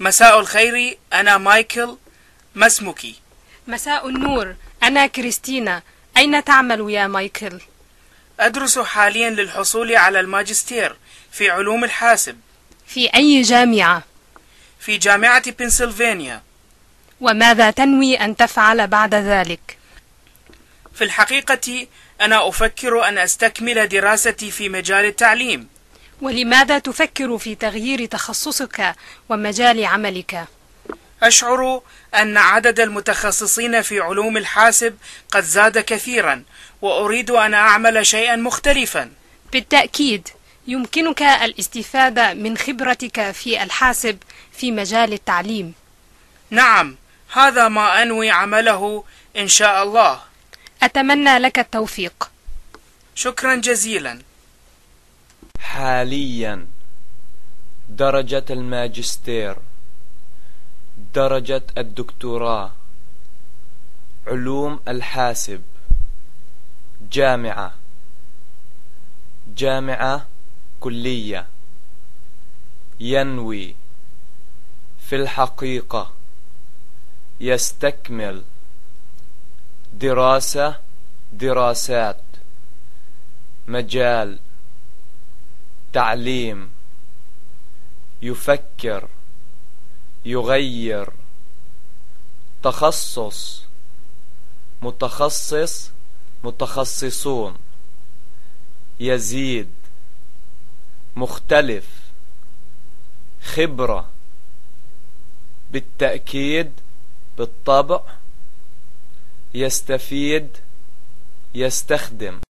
مساء الخير أنا مايكل ما اسمك؟ مساء النور أنا كريستينا أين تعمل يا مايكل؟ أدرس حاليا للحصول على الماجستير في علوم الحاسب في أي جامعة؟ في جامعة بنسلفانيا وماذا تنوي أن تفعل بعد ذلك؟ في الحقيقة أنا أفكر أن أستكمل دراستي في مجال التعليم ولماذا تفكر في تغيير تخصصك ومجال عملك؟ أشعر أن عدد المتخصصين في علوم الحاسب قد زاد كثيرا وأريد أن أعمل شيئا مختلفا. بالتأكيد يمكنك الاستفادة من خبرتك في الحاسب في مجال التعليم. نعم هذا ما أنوي عمله إن شاء الله. أتمنى لك التوفيق. شكرا جزيلا. حاليا درجة الماجستير درجة الدكتوراه علوم الحاسب جامعة جامعة كلية. ينوي في الحقيقة يستكمل دراسة دراسات مجال تعليم يفكر يغير تخصص متخصص متخصصون يزيد مختلف خبرة بالتأكيد بالطبع يستفيد يستخدم.